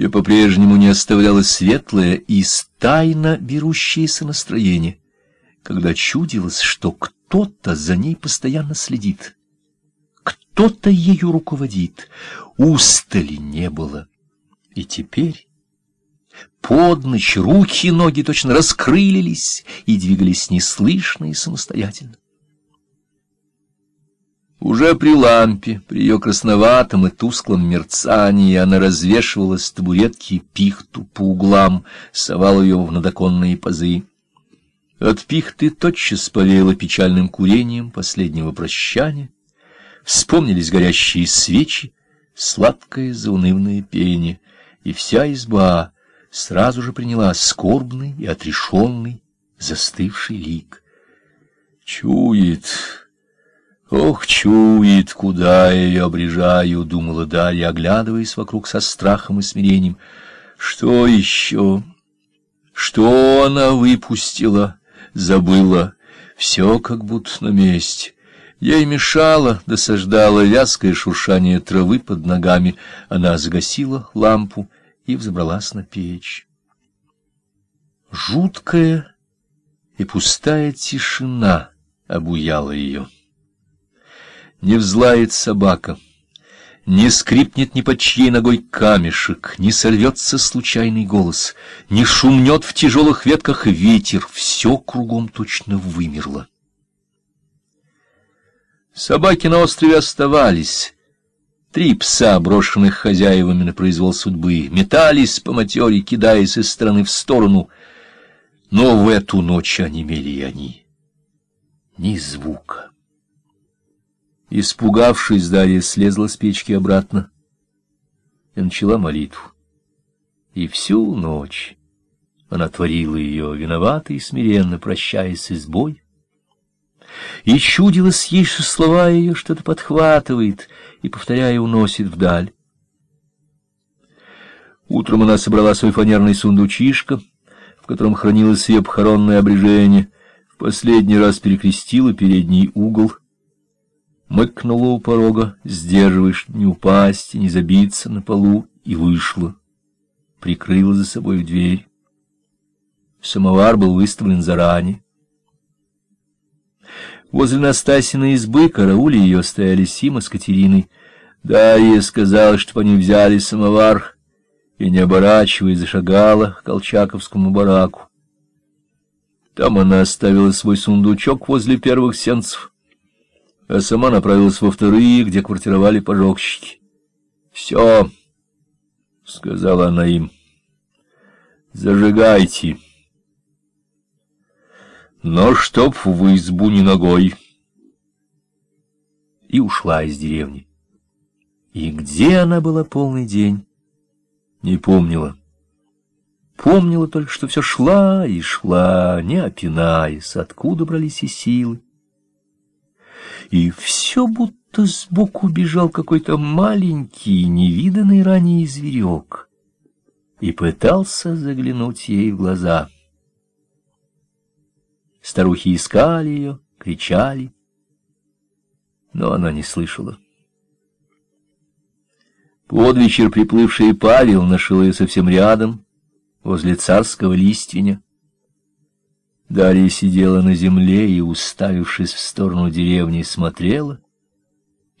Ее по-прежнему не оставляло светлое и тайно берущееся настроение, когда чудилось, что кто-то за ней постоянно следит, кто-то ею руководит, устали не было. И теперь под ночь руки и ноги точно раскрылись и двигались неслышно и самостоятельно. Уже при лампе, при ее красноватом и тусклом мерцании она развешивала с табуретки пихту по углам, совала ее в надоконные пазы. От пихты тотчас повеяло печальным курением последнего прощания. Вспомнились горящие свечи, сладкое заунывное пение, и вся изба сразу же приняла скорбный и отрешенный, застывший лик. Чует... «Ох, чует, куда я ее обрежаю», — думала Дарья, оглядываясь вокруг со страхом и смирением. «Что еще? Что она выпустила? Забыла. Все как будто на месте». Ей мешало, досаждало вязкое шуршание травы под ногами. Она загасила лампу и взобралась на печь. Жуткая и пустая тишина обуяла ее. Не взлает собака, не скрипнет ни под чьей ногой камешек, не сорвется случайный голос, не шумнет в тяжелых ветках ветер, все кругом точно вымерло. Собаки на острове оставались. Три пса, брошенных хозяевами на произвол судьбы, метались по матере, кидаясь из стороны в сторону. Но в эту ночь онемели и они. Ни звука. Испугавшись, Дарья слезла с печки обратно и начала молитву. И всю ночь она творила ее, виновата и смиренно прощаясь с избой. И чудилось ей, что слова ее что-то подхватывает и, повторяя, уносит вдаль. Утром она собрала свой фанерный сундучишко, в котором хранилось ее похоронное обрежение, в последний раз перекрестила передний угол — мыкнула у порога, сдерживаешь не упасть и не забиться на полу, и вышла. Прикрыла за собой дверь. Самовар был выставлен заранее. Возле Настасиной избы караули ее стояли Сима с Катериной. Дарья сказала, чтобы они взяли самовар, и, не оборачиваясь, зашагала к Колчаковскому бараку. Там она оставила свой сундучок возле первых сенцев а сама направилась во вторые, где квартировали пожогщики. — Все, — сказала она им, — зажигайте. Но чтоб в избу не ногой. И ушла из деревни. И где она была полный день, не помнила. Помнила только, что все шла и шла, не опинаясь, откуда брались и силы и все будто сбоку бежал какой-то маленький, невиданный ранее зверек и пытался заглянуть ей в глаза. Старухи искали ее, кричали, но она не слышала. Под вечер приплывший Павел нашел ее совсем рядом, возле царского лиственя. Дарья сидела на земле и, уставившись в сторону деревни, смотрела,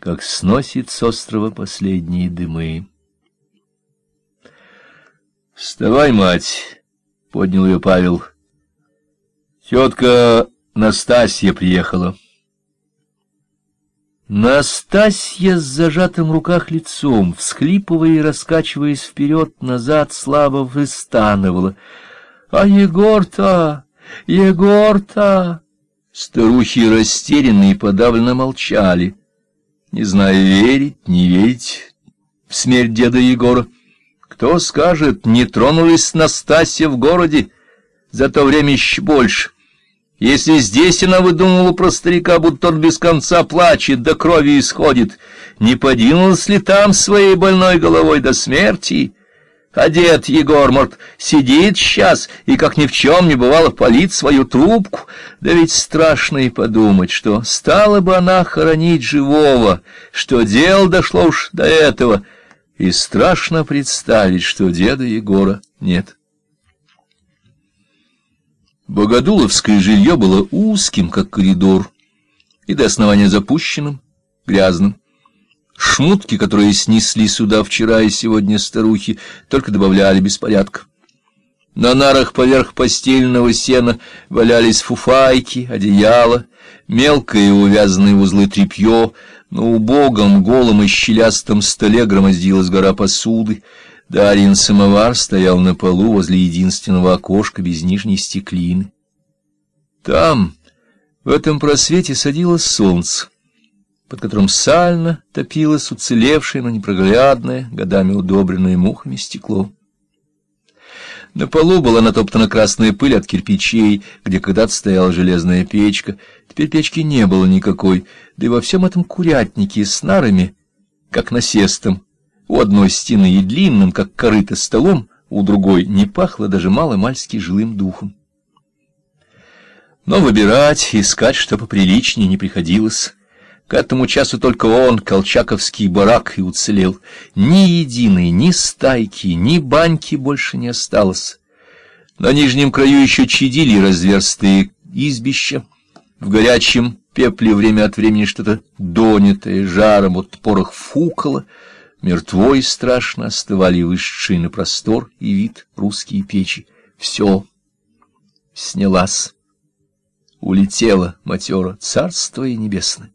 как сносит с острова последние дымы. — Вставай, мать! — поднял ее Павел. — Тетка Настасья приехала. Настасья с зажатым в руках лицом, всхлипывая и раскачиваясь вперед-назад, слабо выстанывала. — А Егор-то... Егор-то!» Старухи растерянные и подавленно молчали, не зная, верить, не верить в смерть деда Егора. Кто скажет, не тронулась Настасья в городе за то время еще больше. Если здесь она выдумывала про старика, будто он без конца плачет, до крови исходит, не подвинулась ли там своей больной головой до смерти?» А дед Егор, может, сидит сейчас и, как ни в чем не бывало, палит свою трубку? Да ведь страшно и подумать, что стала бы она хоронить живого, что дело дошло уж до этого. и страшно представить, что деда Егора нет. Богодуловское жилье было узким, как коридор, и до основания запущенным, грязным. Шмутки, которые снесли сюда вчера и сегодня старухи, только добавляли беспорядка. На нарах поверх постельного сена валялись фуфайки, одеяла, мелкое увязанные в узлы тряпье, на убогом, голом и щелястом столе громоздилась гора посуды. Дарьин самовар стоял на полу возле единственного окошка без нижней стеклины. Там, в этом просвете, садилось солнце под которым сально топилось уцелевшее, но непроглядное, годами удобренное мухами стекло. На полу была натоптана красная пыль от кирпичей, где когда-то стояла железная печка. Теперь печки не было никакой, да и во всем этом курятнике с нарами, как насестом, у одной стены и длинным, как корыто, столом, у другой не пахло даже маломальски жилым духом. Но выбирать, искать что поприличнее не приходилось. К этому часу только он, колчаковский барак, и уцелел. Ни единой, ни стайки, ни баньки больше не осталось. На нижнем краю еще чадили разверстые избища. В горячем пепле время от времени что-то донятое жаром от порох фукало. Мертво и страшно остывали высшие на простор и вид русские печи. Все снялась. Улетела матера, царство и небесное.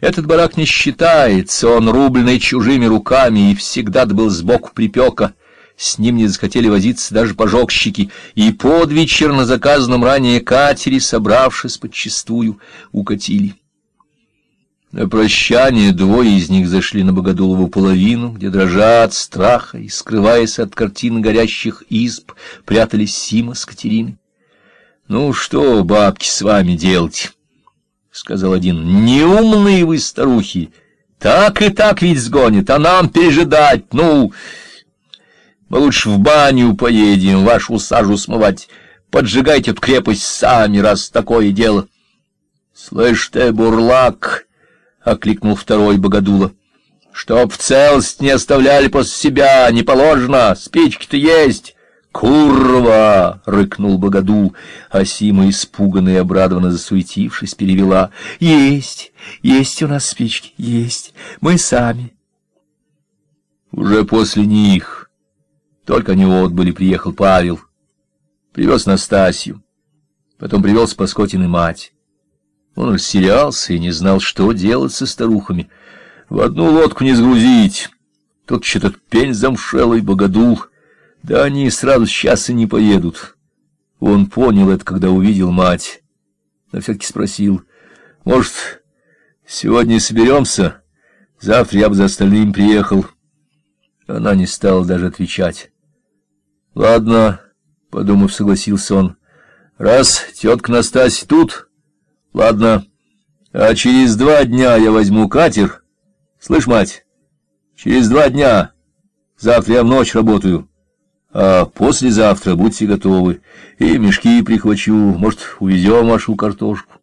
Этот барак не считается, он рубленный чужими руками и всегда был сбоку припека. С ним не захотели возиться даже пожогщики, и под вечер на заказанном ранее катере, собравшись подчистую, укатили. На прощание двое из них зашли на Богодулову половину, где, дрожа от страха и скрываясь от картин горящих изб, прятались Сима с Катериной. — Ну что, бабки, с вами делать? — сказал один, — неумные вы, старухи, так и так ведь сгонит, а нам пережидать, ну... Мы лучше в баню поедем, вашу сажу смывать, поджигайте эту крепость сами, раз такое дело. — Слышь ты, бурлак, — окликнул второй богодула, — чтоб в целость не оставляли после себя, не положено, спички-то есть... «Курва!» — рыкнул Богодул, а Сима, испуганная и обрадованно засуетившись, перевела. «Есть, есть у нас спички, есть, мы сами». Уже после них, только они отбыли, приехал Павел, привез Настасью, потом привел с Паскотиной мать. Он растерялся и не знал, что делать со старухами. В одну лодку не сгрузить, тут что-то пень замшелый, Богодул — да они сразу сейчас и не поедут. Он понял это, когда увидел мать. Но все-таки спросил, может, сегодня соберемся? Завтра я бы за остальным приехал. Она не стала даже отвечать. Ладно, подумав, согласился он. Раз тетка Настасья тут, ладно, а через два дня я возьму катер. Слышь, мать, через два дня, завтра я в ночь работаю. А послезавтра будьте готовы, и мешки прихвачу, может, увезем вашу картошку.